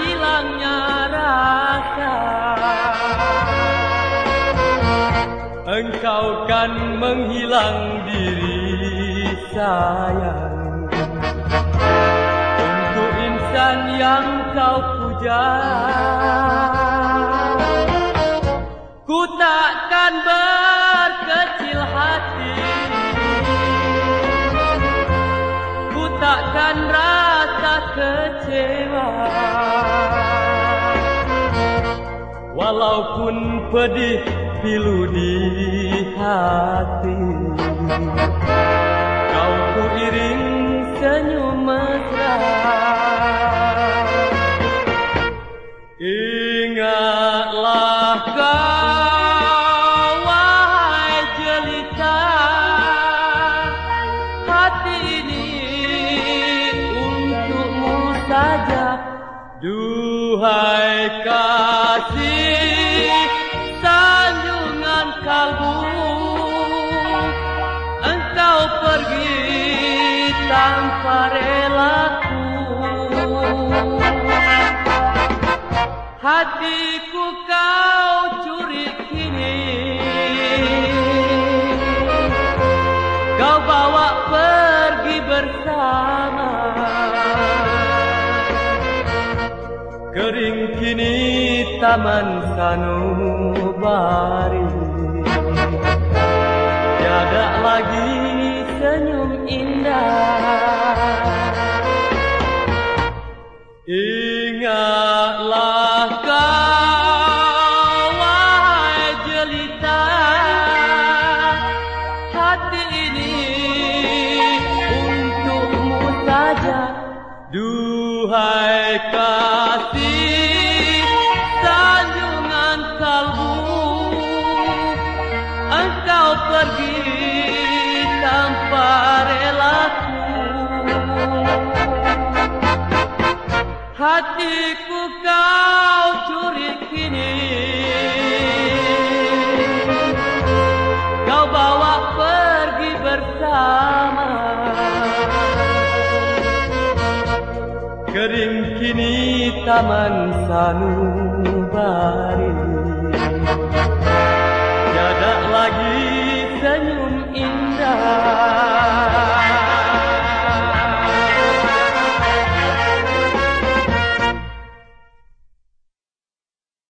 hilangnya rasa? Engkau kan menghilang diri sayang. Untuk insan yang kau puja Ku takkan berkecil hati. Ku takkan rasa kecewa. Walaupun pedih pilu di hati Kau ku iring senyum mesra Duhai kasih sanjungan kalbu Engkau pergi tanpa relaku. Hatiku kau taman sanubari. Tiada lagi senyum indah. Ingatlah kau wahai jelita. Hati ini untukmu saja. Duhai kasih ku kau curi kini. Kau bawa pergi bersama. Kering kini taman sanubari. Tiada lagi senyum indah.